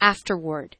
afterward.